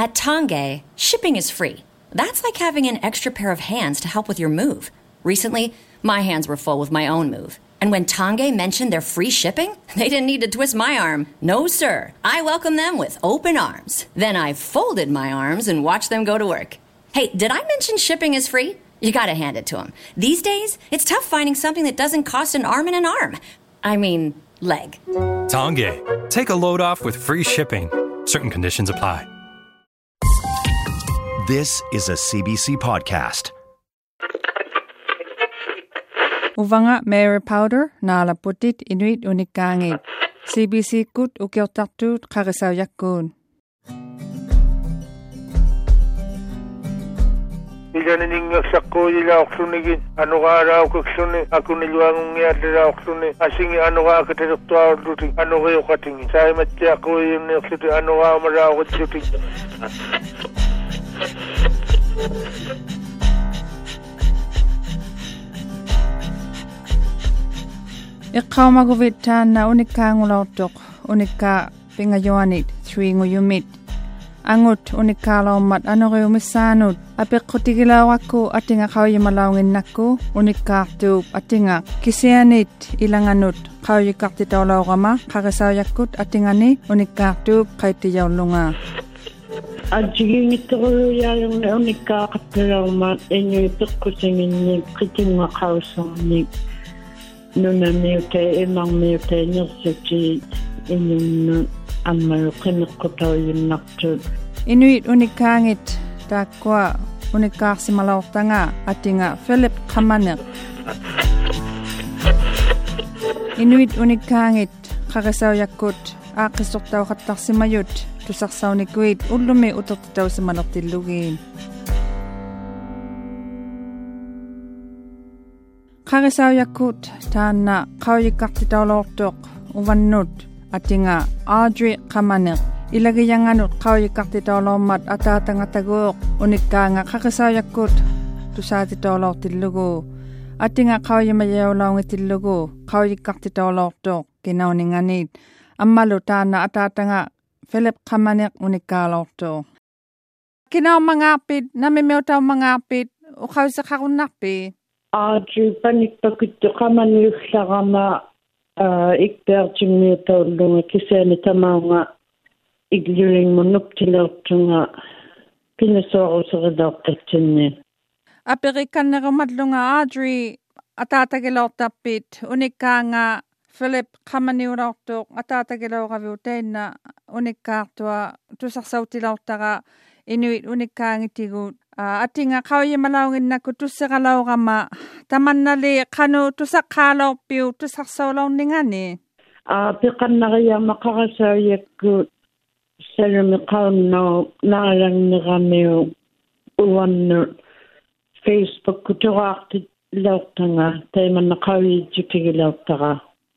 At Tongay, shipping is free. That's like having an extra pair of hands to help with your move. Recently, my hands were full with my own move. And when Tongay mentioned their free shipping, they didn't need to twist my arm. No, sir. I welcomed them with open arms. Then I folded my arms and watched them go to work. Hey, did I mention shipping is free? You gotta hand it to them. These days, it's tough finding something that doesn't cost an arm and an arm. I mean, leg. Tongay. Take a load off with free shipping. Certain conditions apply. This is a CBC podcast. Uvanga Mary Powder nala putit inuit unikangit. CBC kut ukiotatu karisaw yakun. ilanin sakko ila oksunigin anugaara okiksuni ra oksuni asingi anugaakatiruktuaurluti anuga mara anugaamaraugitsuti Ikkauma kuvitta na unikka ngulautok unikka pingajoanit sri nguyumit. Angut unikka laumat anoriumisanut apikkutikilawakku atinga kaujimalaungin nakku unikka tuup atinga kisianit ilanganut kaujikaktitaulaurama karisaojakkut atingani unikka tuup kaitijaulunga. Unikkaaqattalauma inui peqqusinginni qitinga qausorni nunamiuta imarmiuta nirsuti inunnu ammalu qimeqqutauyunnartut Inuit unikkaangit taakkua unikkaarsimalaortanga atinga Philip Qamaneq. Inuit unikkaangit qarisauyakkut тусарсауниккуит уллуми утертутаусаманертиллугиин қарисауяккут таанна қауйиккартитаулоортоқ уваннут атинга аадри қаманеқ илагиянганут қауйиккартитаулоормат атаатангатагуоқ униккаанга қарисауяккут тусаатитаулоортиллугу атинга қауйимаяулаунгитиллугу қауйиккартитаулоортоқ кинаунингани аммалу таана атаатанга ฟลิปคามานิกอุนิกาลอตโตกินเอามังาปิดนามิเมลตามังาปิดอุคาสักคุณนักปีอาจูปนิกปกุตคามานิกลารามะอิกเปอร์จิมิตาลุงกิเซนิตามังะอิกลิงมนุกทิลอตตุงะพินสอรุสระดอกเตจินเนอเปริกันเนรมัดลุงอาจูอาตาตะกิลอตตปิดอุนิกางะ Philip qamaniulaartuuq ataatakiluuqaviuteinna unikkaartua tusarsautilaurtara inuit unikkaangitiguut atinga qauyimalauginnakku tusseqalauqama tamannali qanu tusaqqaaluarpiu tusarsaularningani piqannariama qarasaauyakkuut salumi qaunnu naarangneramiu uannut facebook kutuqaaqtit laurtanga taimanna qauyiitsukigilaurtara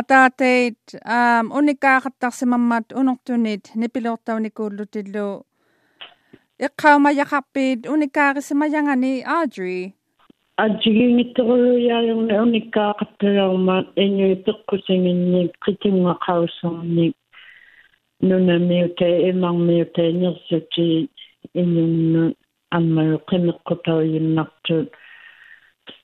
атаатайт аам уникаахаттарсимаммаат унортунит нипилуортауникууллутиллу иққаумаяқарпиит уникаарисимаягани аажри аджигингитторуяалуна уникаақатталарумаат инуи пеққусингинник қитингақаусуунник нунамиута имармиута нерсути инунну аммаю қимеққутаруйиннартут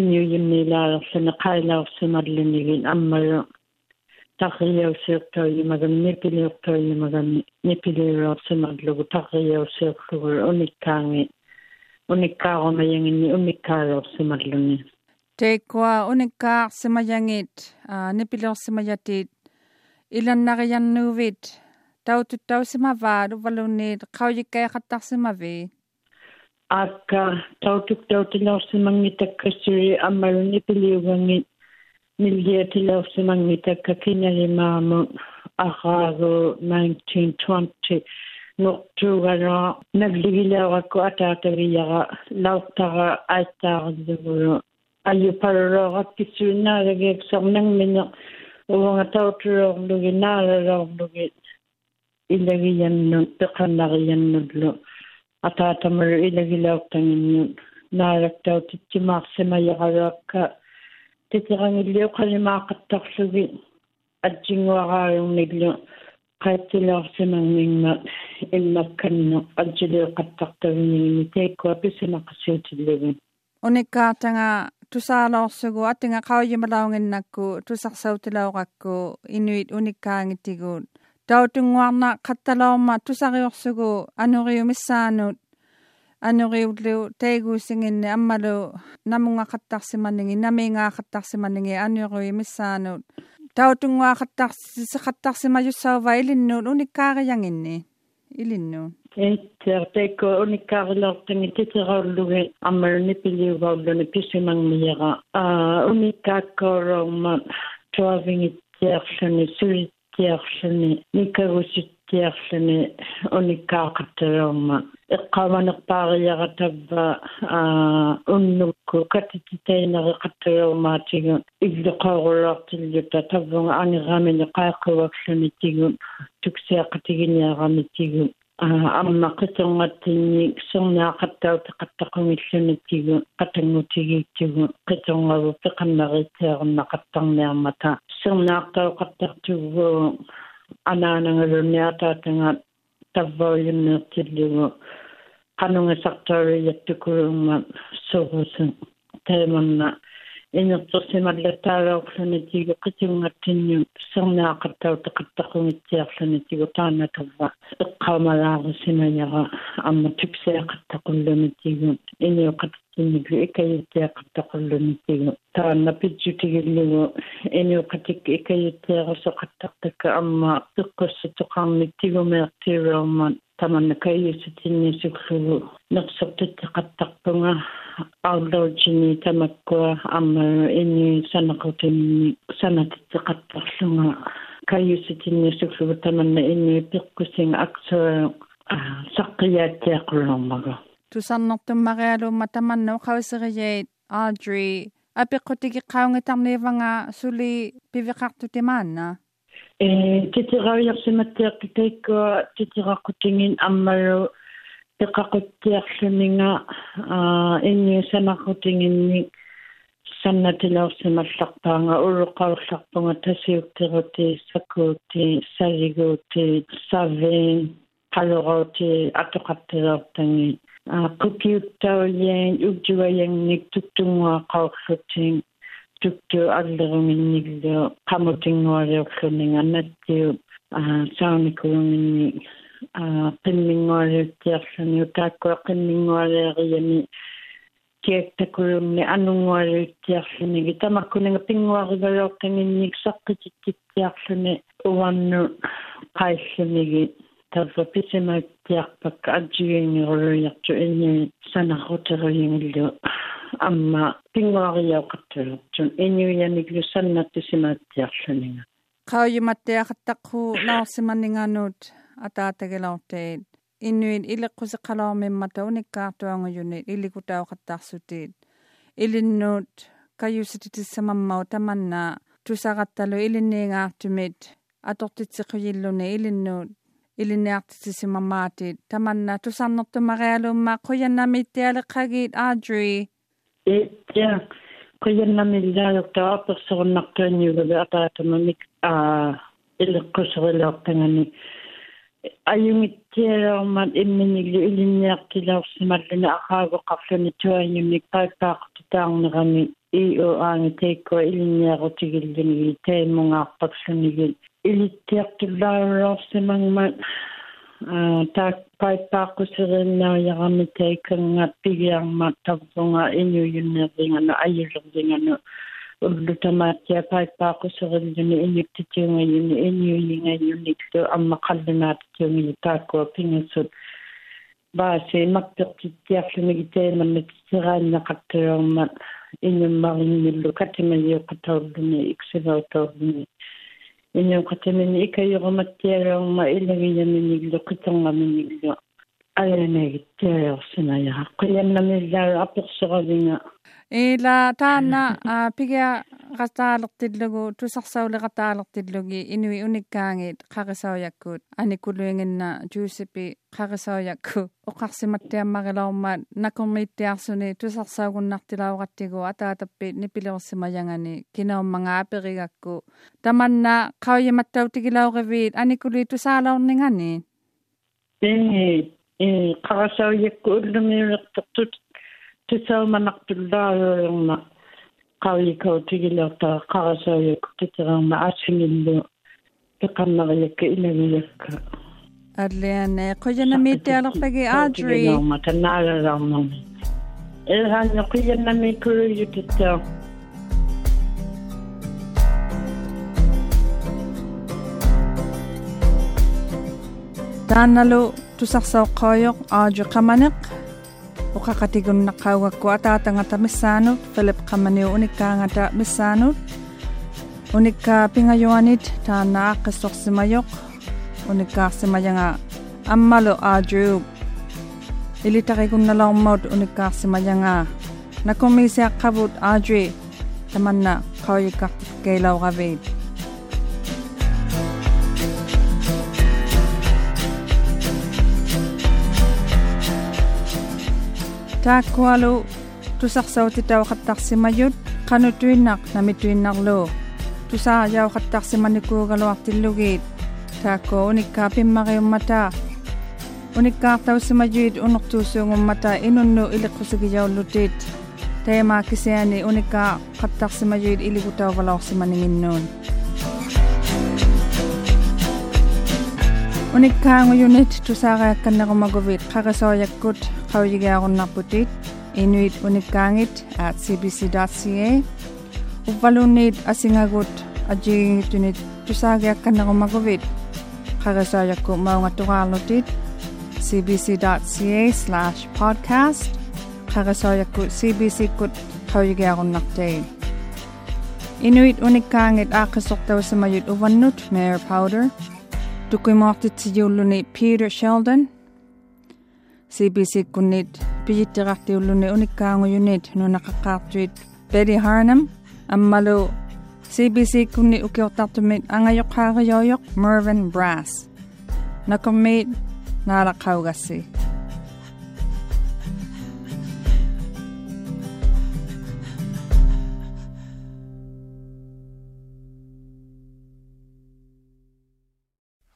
inyu yimmilaagerlunaqailaarsumallunigin ammaju taqriyausiuqtuagimagamni piliuqtuagimagamni nipiliuruarsumarlugu taqriyausiuqlugul unikkaangi unikkaarumayanginni umikkaagaersumarlungi teikua unikkaarsimajangit nipiliorsimajatit ilannariyannuuvit tautut tausimavaa luvaluniit qaujikkaeqattarsimavi akka tautuk tautinausimangitakkasuri amarunipiliugangit milliatilausimangitakka kinalimaamu aqaagu 1920 noqtuugaraa navligilauqakku ataatagiyaqa lautaqa aittaaqiligulu ayuparoroqakkisuinnaaragiaksornangmiñeq uanga tauturoqlugi naararorlugit ilagiyannu peqannagiyannulut атаатамар илагилаоқтангинни наалактаутитсимаарсимаярагаакка титирангиллио қалимаақаттарлуги атсингуараарунниллу qaattilorsimangimma immakkannu atjiliiqattaqtaginiimi teekkua pissimaqassuutillugin unikkaatanga tusaaloorsugu attinga qaujimalaunginnakku tusarsautilauqakku inuit unikkaangittigu tautunguarna qattaloorma tusariorsugu anuriumissaanut. Anuriullu taiguusinginni ammalu namungaqqattarsimanningi namiingaaqattarsimanningi anuriumissaanut. Tautunguaqattarsiqattarsimajussauva ilinnuut unikkaariyanginni ilinnuut Eittiar teikko unikkaarilaortangi titiraullugi ammaluni piliugaulluni pisimangmiyaqa unikkaakkoororma tuavingittiarluni unikkiarlami nikagusittiarlami unikkaaqqattaluarma eqqaamanerpaariaratavva aa аммақитонгатсинник сорнаақаттаутеқаттақунгиллунатсигу қатангутигииттигу қитонгавуппе қаммаритсиарнақаттарниармата сорнаақтауқартартугу анаанагалунниатаатанга тавваулиннеэртиллугу қанунгасартаавиаттукулуумма сорусын тааманна инертэрсималла таагаорлуни тигу қитиунгатсинниу сэрнеақартау теқаттақунгитсиарлуни тигу таанакавва эққаумалаарусиманера амма типсеақаттақуллуни тигу иниоқат икаюттиақаттақуллунатигу таанна питсутигиллугу иниоқатик икаюттиарасоқаттартакка амма пеққуссутоқарниттигумеэртиуерман таманна каюсутиннисуклугу нерсортиттеқаттарпунга ауллуутини тамаккуа амма ини санақутинни санатиттеқаттарлунга каюсутиннисуклугу таманна ини пеққусинга аксуа саққиааттиаққуллормага тусарнэртуммариалуумма таманнау қависерияит аадри апеққутиги қаунгитарнииванга сули пивеқартутимаанна э титираиарсиматтиаққитаиккуа титираққутингин аммалу пеқақутtiarluninga аа инниусанаққутингинни саннатилаорсималларпаанга улуққаурларпунга тасиуттерути сакуути салигуути савен қалораути атоқаттилаортанги quppiuttauliin ukjuajannik tuttunguaa qaorlutin tuttu аллеруминниллу qamutinguariorluni аннатсиу сауникууминни qimminguariuttiarluni тааккуа qimminguariariami киаттакуйумни анунгуариутсиарлуни гитамаккунага пингуаригалиортангинник саққититтиарлуни уанну қаиллуниги tau mai te akpaka atu e ni roi atu e ni sana hotero i ngi. Amma pingwari au katoro. Tion e ni ui ani lio sana te sima te aflaninga. Kau i mate akataku nao se maninga nut a tātake lau te e. Inuit ili me mata kātua ngu ili kutau katasu te e. Ili kai. Tu sa katalo ili ne ilinnut. ilinniartissimammaatit tamanna tusarnertumarialuummaa quyanami ittialeqqagiit Audrey ja quyanami illaayortaa apersorunartuanniugabe apaatamamik aa illeqquserileortangani ajungittiageormat imminiglu ilinniartilausimalluna aqaagoqarluni tuañunnik paippaaqtutaarnerami ioaangi teikkoa ilinniarutigillunigi taimungaarpaksunigi Ilitiaqtullaaruloq simangmat taak paippaaqqusiriinnaariyarami taikanga pigiarmat tavsunga inuyunneriingana ayulerriingana ullutamaatia paippaaqqusiriinnuni inuttitiungaiyuni inuyingaiyunniktu ammaqallunaatitiungini taakkua pingissut baasi makpeqkittiarlumigi teemannat siraanneqattuyormat inummarinnillu katimaiyuqqataulluni iksilautoulluni ina kata mini ika yoko matiara o ma ila gina mini gilo kitonga mini gilo ala na gitiara o sina ya kuyam na mila apok suga vinga. ила таана пигиа гатаалертиллугу тусарсаулегатаалертиллуги инуи униккаангит қарисауяккуут аникулуингинна жуусипи қарисауякку оқарсиматтиаммарилаормаат накормииттиарсуни тусарсаагуннартилаугаттигу атаатаппи нипилерсимаянгани кинаумманга аперигакку таманна қауйаматтаутигилауривиит аникулуи тусаалаорнингани э э қарисауякку уллумиулертортут تساوما نقبل قوي كوتي لو تقاغسا يك تتغم عاشن اللو تقنغ يك إلا يك. أرليان قجنا ميتي على فقي أدري يوم كنا على رمم إيه هاني قجنا ميكو يكتاو تانلو تسخسو قايق آجو قمنق. uqaqatikun naqawakku atata ngata misanut Philip qamani unika ngata misanut unikka pingayoanit tana unika unikkaarsimayanga ammalo aajuup na unikkaarsimayanga kabut aajui tamanna qawayukkartikkeilauravit taakkualu tusaqsautitauqattaqsimayut qanutuinnaq namituinnarlu. Tusaajauqattaqsimanikuugaluartillugit taakku unikkaapimmaqiummata unikkaartausimajuit unortuusuungummata inunnu iliqqusigijawllutit taimaakkisiani unikkaa qattaqsimajuit iligutauvalorsimaninginnuun unikkaangujunit tusaaqaakkannequmagovit qaqisoojakkut Haurigearunnaputit, Inuit Unikangit at cbc.ca, Upalunit asingagut ajitunit tusagyak kanakumaguvit, Kagasayak maungatugalutit, cbc.ca slash podcast, Kagasayak cbc kut Haurigearunnakte. Inuit Unikangit akasoktaw sa mayut uvanut, Mayor Powder, Tukuimortit si Peter Sheldon, CBC kunit pijittiqarti ulluni unikkaanguunit nu Betty Harnam ammalu CBC kunni ukiortartumit angayoqqaariyoyoq Mervyn Brass. Nakommit naalaqqaugassi